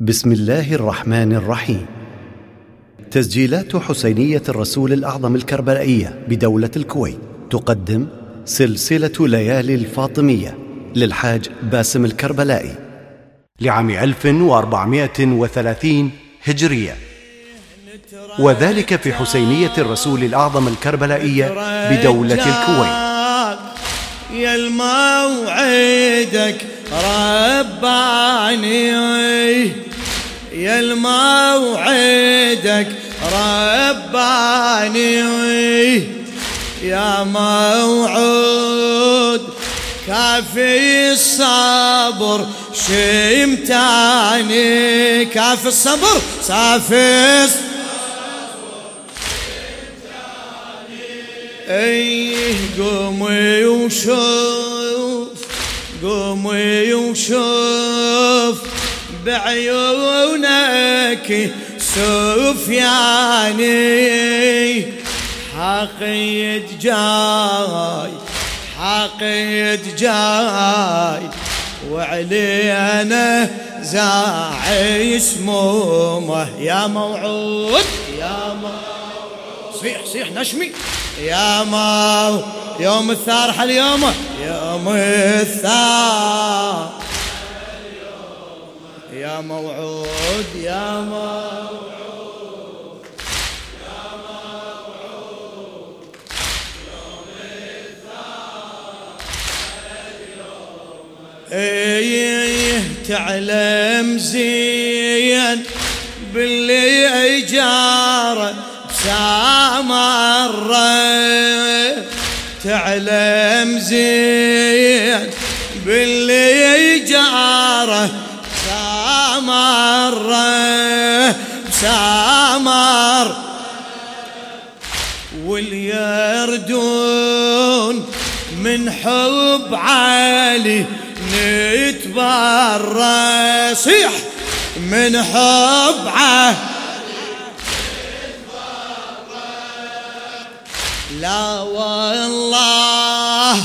بسم الله الرحمن الرحيم. تسجيلات حسينية الرسول الأعظم الكربلائية بدولة الكويت تقدم سلسلة ليالي الفاطمية للحاج باسم الكربلائي لعام 1430 هجرية. وذلك في حسينية الرسول الأعظم الكربلائية بدولة الكويت. يا الموعدك رباني. يا الموعدك رباني. يا موعود كافي الصبر شمتاني كافي الصبر صافي إيه قومي وشوف قومي وشوف. بعيونك سفياني. حقيد جاي حقيد جاي. وعلينا زاعي سمومه. يا موعود يا موعود. صيح صيح نشمي. يا ما يوم الثار حل يومه يوم الثار. يا موعود يا موعود. يا موعود يوم إيه تعلم زين باللي اجاره سامره تعلم زين باللي سامر واليردون من حب علي نتبرى صيح من حب علي لا والله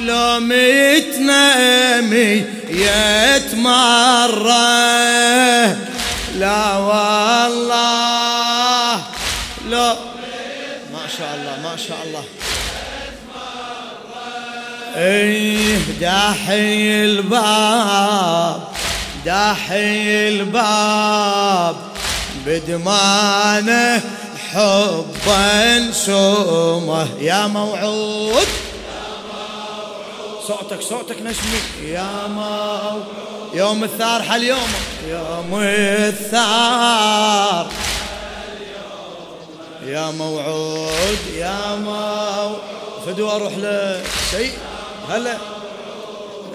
لو متنا ميت مرة لا والله. لو ما شاء الله ما شاء الله. إيه داحي الباب داحي الباب. بدمانه حبا سومه يا موعود. صوتك صوتك نشمي يا موعود يوم الثار حل يومه يوم الثار. يا موعود يا موعود فدوا أروح له شيء هلا.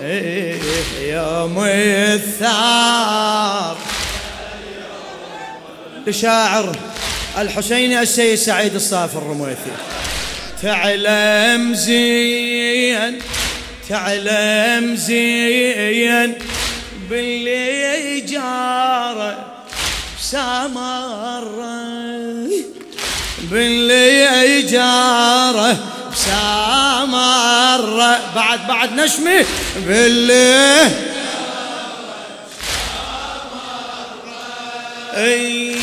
إيه يوم الثار. لشاعر الحسيني السيد سعيد الصافي الرميثي. تعلم زين تعلم زين باللي جارة سامره باللي جارة سامره بعد بعد نشمي. باللي أي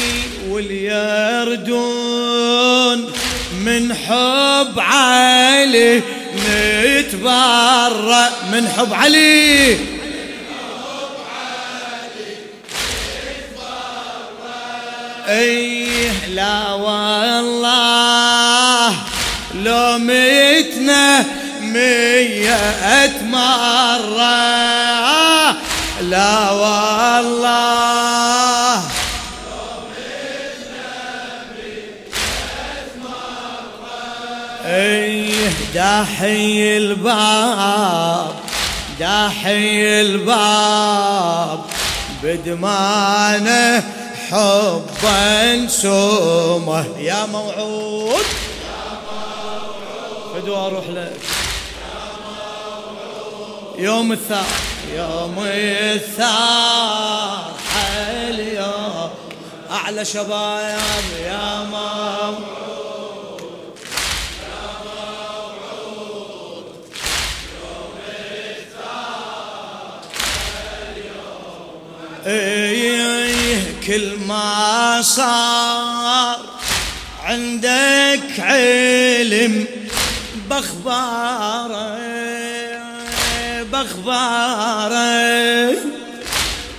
واليردون من حب علي نتبرأ من حب علي. إيه لا والله لو متنا مية مرة لا والله داحي الباب داحي الباب بدمانه حبا سومه يا موعود. فدوا أروح لك يوم الثار يوم الثار. حل يوم أعلى شباب يا موعود كل ما صار عندك علم بخباره بخباره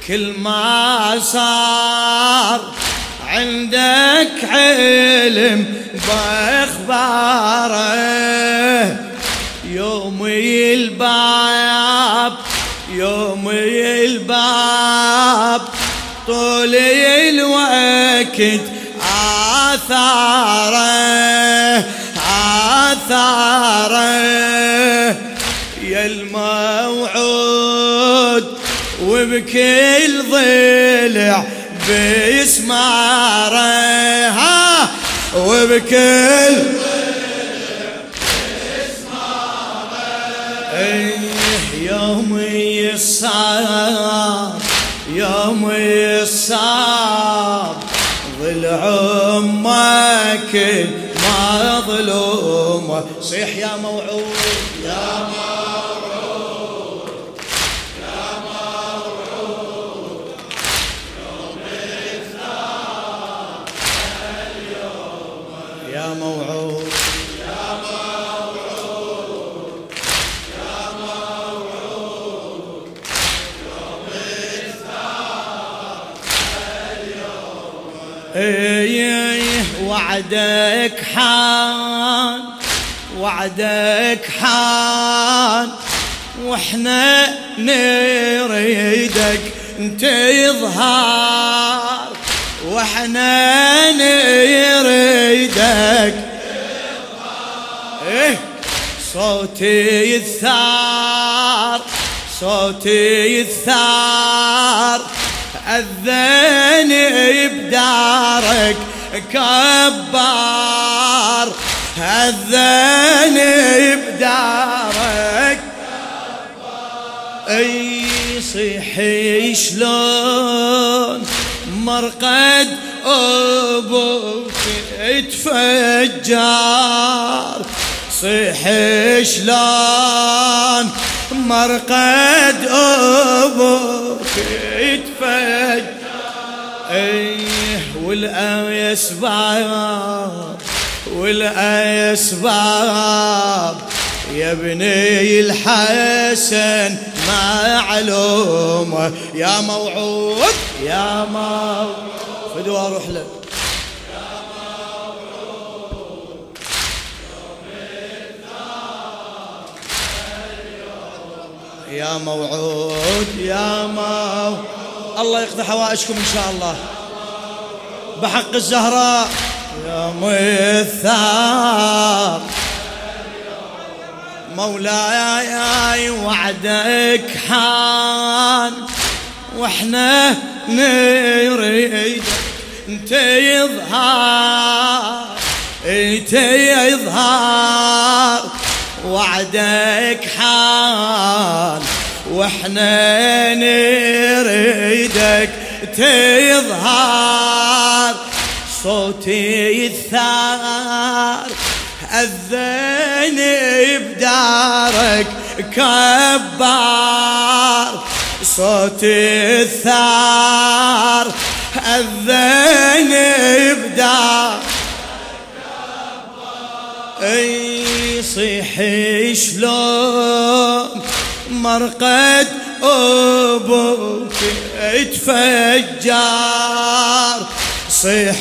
كل ما صار عندك علم بأخباره. يوم الباب يوم الباب. طول الوقت آثاره آثاره. يا الموعود وبكل ضلع بيسماره ها. وبكل يوم الصار يوم الصار ضلع أمك ما ظلومه. صيح يا موعود. يا موعود. وعدك حان وعدك حان. وإحنا نريدك انت يظهر وإحنا نريدك إيه صوتي الثار صوتي الثار بدارك كبار أذن بدارك أي صيحي شلون مرقد أبوك اتفجر صيحي شلون مرقد أبوك اتفجر إيه والاسباب والاسباب يا بني الحسن معلومة يا موعود يا موعود. فدوا أروح لك يا موعود يا موعود. الله يقضي حوائجكم إن شاء الله. بحق الزهراء. يا مثار مولاي وعدك حان. وإحنا نريد أنت يظهر. أنت يظهر. وعدك حان. وإحنا نريدك تظهر صوتي الثار أذن بدارك كبار صوتي الثار أذن بدارك أي صيحي شلون؟ مرقد أبوك اتفجر صيح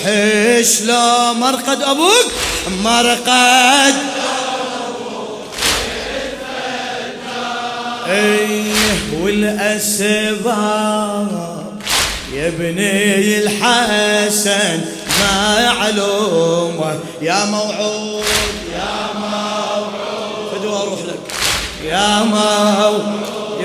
شلون؟ مرقد أبوك؟ مرقد. إيه والأسباب. يا بني الحسن معلومه يا موعود يا موعود. فدوا أروح لك. يا موعود.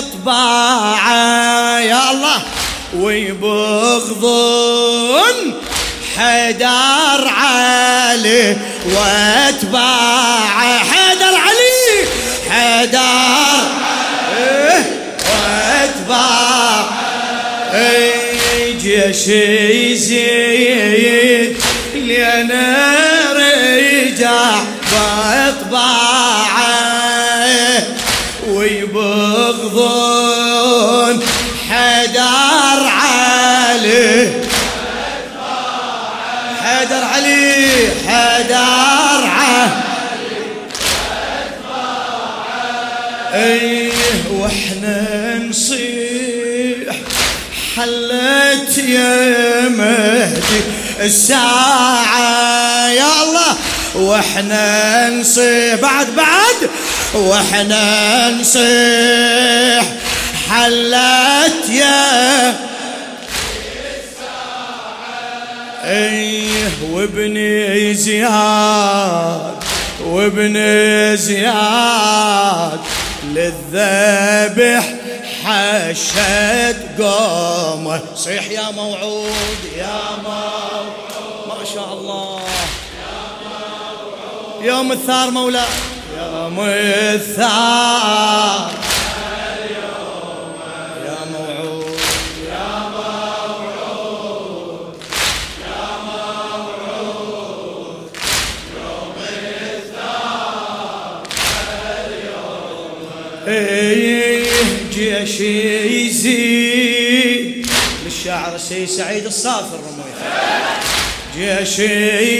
بطباعه يا الله. ويبغضون حيدر علي واتباع حيدر علي حيدر واتباع إيه، جيش وإحنا نصيح. حلت يا مهدي الساعة. يا الله وإحنا نصيح. بعد بعد. وإحنا نصيح. حلت يا إيه وابني زياد وابني زياد. للذبح حشد قومه. صيح يا موعود يا موعود. ما شاء الله. يوم الثار مولاي يوم الثار إيه جيش يزيد للشاعر السيد سعيد الصافر رموي. جيش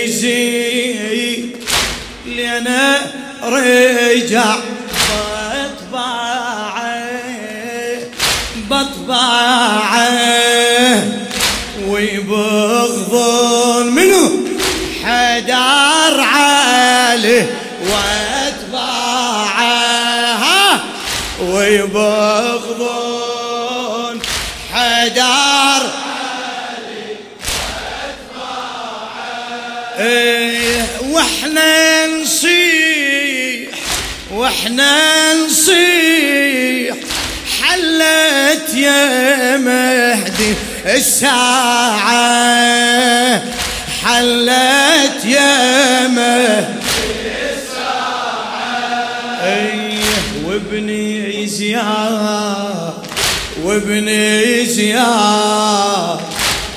يزيد لنا رجع بطباعه بطباعه ويبغضون منو وإحنا نصيح. حلت يا مهدي الساعة. حلت يا مهدي الساعة. أيه وابني زياد وابني زياد.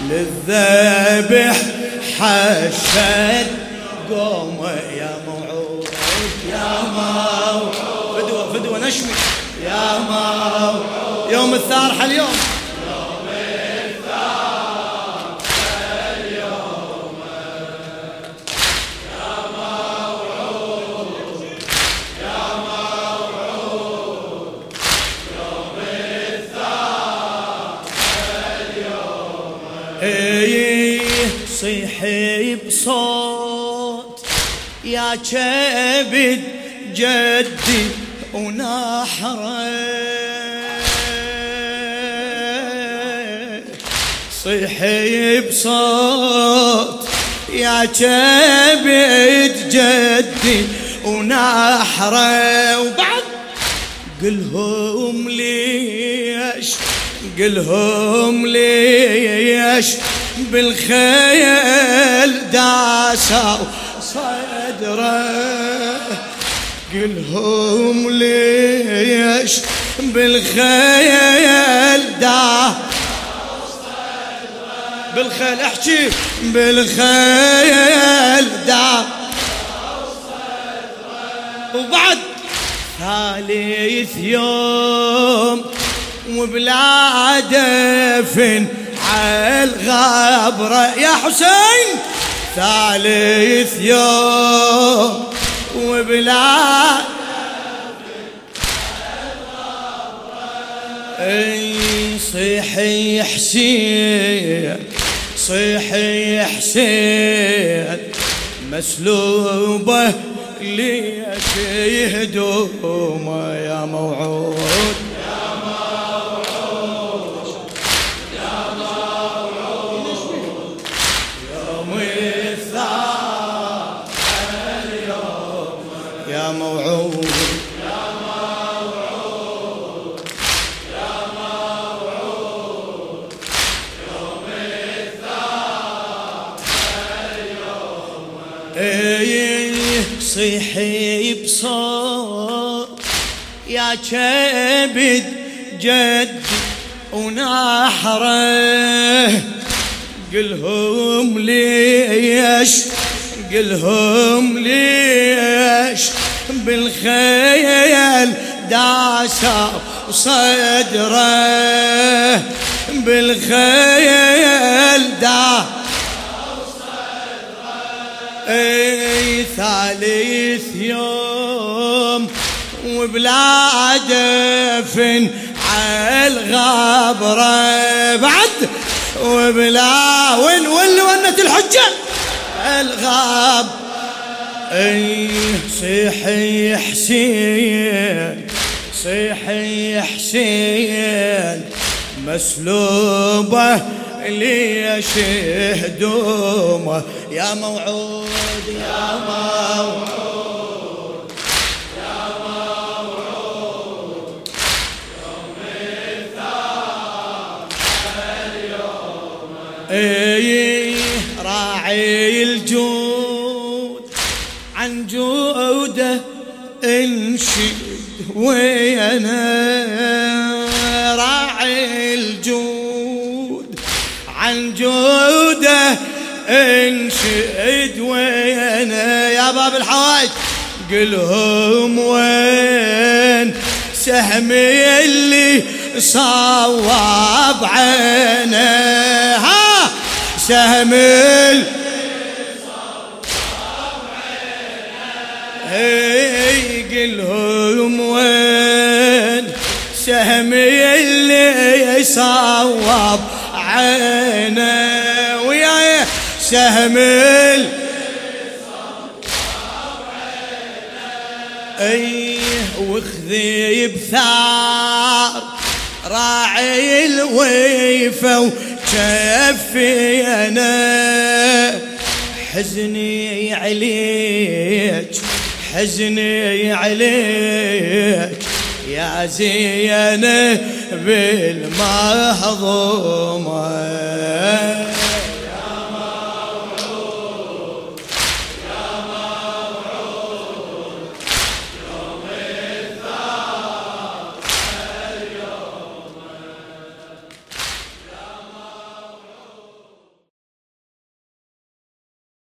للذبح حشد قوم يا موعود يا موعود فدوة فدوة نشمي. يا موعود يوم الثار حاليوم كبد جدي ونحره صيحي بصوت يا كبد جدي ونحره وبعد قلهم ليش قلهم ليش بالخيل داسوا. صدره. قلهم ليش بالخيل دا؟ بالخيل احكي. بالخيل دا. وبعد ثالث يوم وبلا دفن عالغبرة يا حسين! ثالث يوم وبلا صيحي حسين صيحي حسين مسلوبة ليش يهدوم يا موعود؟ صيحي بصوت يا كبد جد ونحره قلهم ليش؟ قلهم ليش؟ بالخيل داسا صدره بالخيل دا اي ثالث يوم وبلا دفن عالغابرة بعد وبلا وين وين ونت الحجة الغاب أي صيحي حسين صيحي حسين مسلوبة ليش هدومه يا موعود. يا موعود. يا موعود. قلهم وين سهمي اللي صواب عينه ها سهم اللي قلهم وين سهمي اللي صواب عينه وياي سهم اي وخذي بثار راعي الويفة وكفي أنا. حزني عليك حزني عليك. يا زينب بالمهضومة.